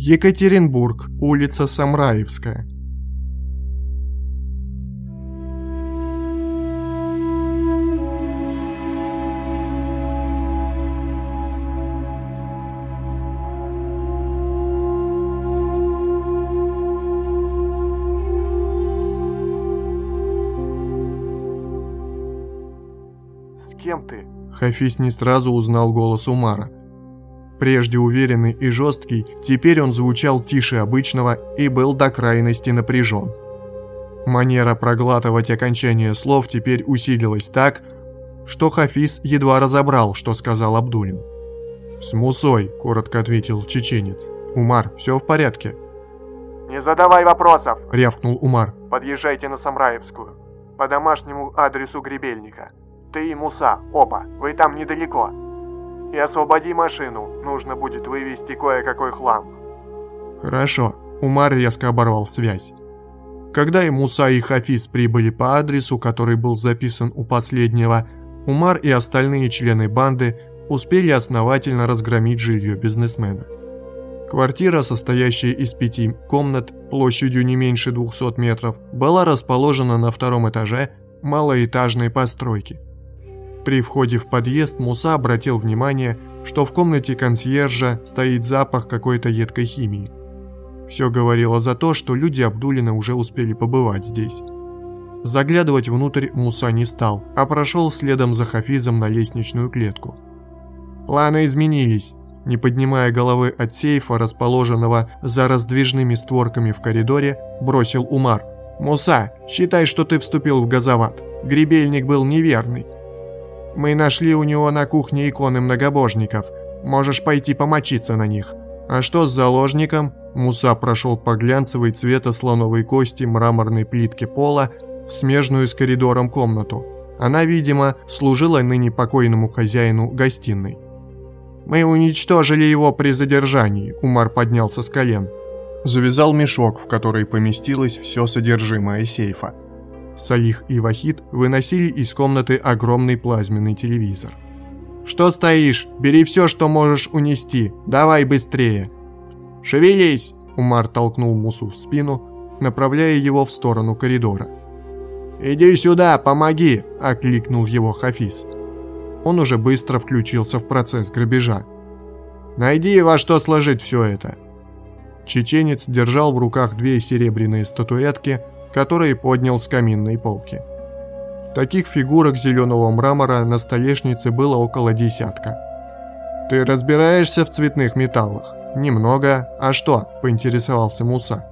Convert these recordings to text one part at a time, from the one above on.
Екатеринбург, улица Самраевская. С кем ты? Хафиз не сразу узнал голос Умара. Прежде уверенный и жесткий, теперь он звучал тише обычного и был до крайности напряжен. Манера проглатывать окончание слов теперь усилилась так, что Хафиз едва разобрал, что сказал Абдулин. «С Мусой», — коротко ответил чеченец. «Умар, все в порядке?» «Не задавай вопросов!» — рявкнул Умар. «Подъезжайте на Самраевскую. По домашнему адресу Гребельника. Ты и Муса, оба, вы там недалеко. И освободи машину, нужно будет вывести кое-какой хлам». «Хорошо», — Умар резко оборвал связь. Когда и Муса, и Хафиз прибыли по адресу, который был записан у последнего, Умар и остальные члены банды успели основательно разгромить жилье бизнесмена. Квартира, состоящая из пяти комнат площадью не меньше 200 метров, была расположена на втором этаже малоэтажной постройки. При входе в подъезд Муса обратил внимание, что в комнате консьержа стоит запах какой-то едкой химии. Все говорило за то, что люди Абдулина уже успели побывать здесь. Заглядывать внутрь Муса не стал, а прошел следом за Хафизом на лестничную клетку. Планы изменились. Не поднимая головы от сейфа, расположенного за раздвижными створками в коридоре, бросил Умар. «Муса, считай, что ты вступил в газоват. Гребельник был неверный. Мы нашли у него на кухне иконы многобожников. Можешь пойти помочиться на них. А что с заложником?» Муса прошел по глянцевой цвета слоновой кости мраморной плитке пола в смежную с коридором комнату. Она, видимо, служила ныне покойному хозяину гостиной. «Мы уничтожили его при задержании», — Умар поднялся с колен. Завязал мешок, в который поместилось все содержимое сейфа. Салих и Вахид выносили из комнаты огромный плазменный телевизор. «Что стоишь? Бери все, что можешь унести. Давай быстрее!» «Шевелись!» – Умар толкнул Мусу в спину, направляя его в сторону коридора. «Иди сюда, помоги!» – окликнул его Хафиз. Он уже быстро включился в процесс грабежа. «Найди во что сложить все это!» Чеченец держал в руках две серебряные статуэтки, которые поднял с каминной полки. Таких фигурок зеленого мрамора на столешнице было около десятка. «Ты разбираешься в цветных металлах?» «Немного. А что?» – поинтересовался Муса.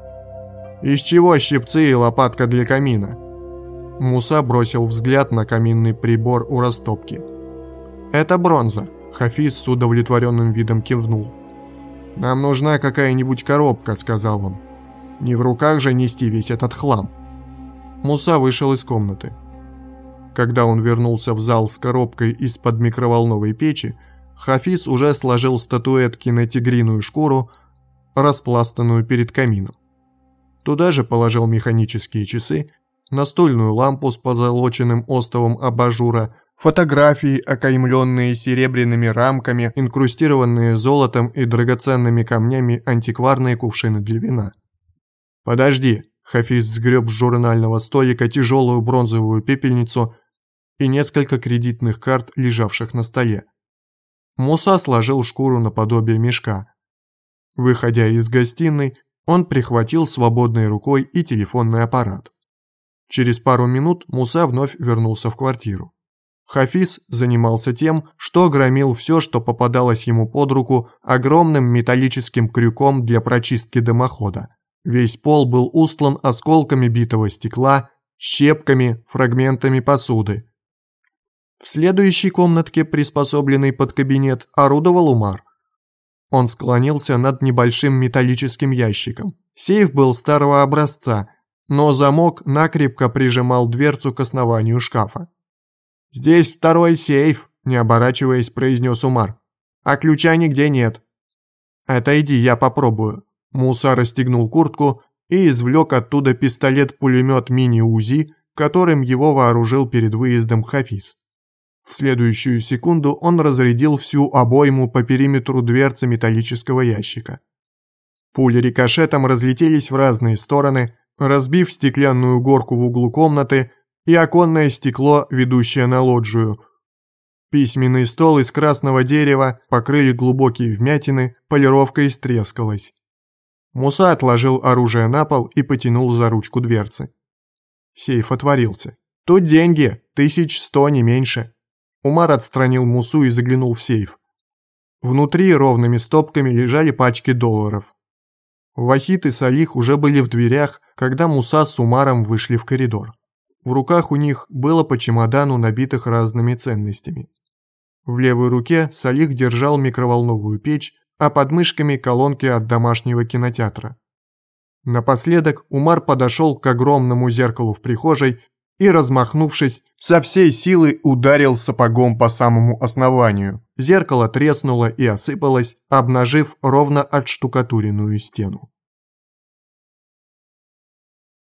«Из чего щипцы и лопатка для камина?» Муса бросил взгляд на каминный прибор у растопки. «Это бронза», – Хафиз с удовлетворенным видом кивнул. «Нам нужна какая-нибудь коробка», – сказал он. «Не в руках же нести весь этот хлам». Муса вышел из комнаты. Когда он вернулся в зал с коробкой из-под микроволновой печи, Хафиз уже сложил статуэтки на тигриную шкуру, распластанную перед камином. Туда же положил механические часы, настольную лампу с позолоченным остовом абажура, фотографии, окаймленные серебряными рамками, инкрустированные золотом и драгоценными камнями антикварные кувшины для вина. «Подожди», — Хафиз сгреб с журнального столика тяжелую бронзовую пепельницу и несколько кредитных карт, лежавших на столе. Муса сложил шкуру наподобие мешка. Выходя из гостиной, он прихватил свободной рукой и телефонный аппарат. Через пару минут Муса вновь вернулся в квартиру. Хафиз занимался тем, что громил все, что попадалось ему под руку огромным металлическим крюком для прочистки дымохода. Весь пол был устлан осколками битого стекла, щепками, фрагментами посуды, в следующей комнатке, приспособленной под кабинет, орудовал Умар. Он склонился над небольшим металлическим ящиком. Сейф был старого образца, но замок накрепко прижимал дверцу к основанию шкафа. «Здесь второй сейф», – не оборачиваясь, произнес Умар. «А ключа нигде нет». «Отойди, я попробую». Муса расстегнул куртку и извлек оттуда пистолет-пулемет мини-УЗИ, которым его вооружил перед выездом Хафиз. В следующую секунду он разрядил всю обойму по периметру дверцы металлического ящика. Пули рикошетом разлетелись в разные стороны, разбив стеклянную горку в углу комнаты и оконное стекло, ведущее на лоджию. Письменный стол из красного дерева покрыли глубокие вмятины, полировка истрескалась. Муса отложил оружие на пол и потянул за ручку дверцы. Сейф отворился. «Тут деньги, тысяч сто, не меньше». Умар отстранил Мусу и заглянул в сейф. Внутри ровными стопками лежали пачки долларов. Вахид и Салих уже были в дверях, когда Муса с Умаром вышли в коридор. В руках у них было по чемодану, набитых разными ценностями. В левой руке Салих держал микроволновую печь, а под мышками колонки от домашнего кинотеатра. Напоследок Умар подошел к огромному зеркалу в прихожей и, размахнувшись, со всей силы ударил сапогом по самому основанию. Зеркало треснуло и осыпалось, обнажив ровно отштукатуренную стену.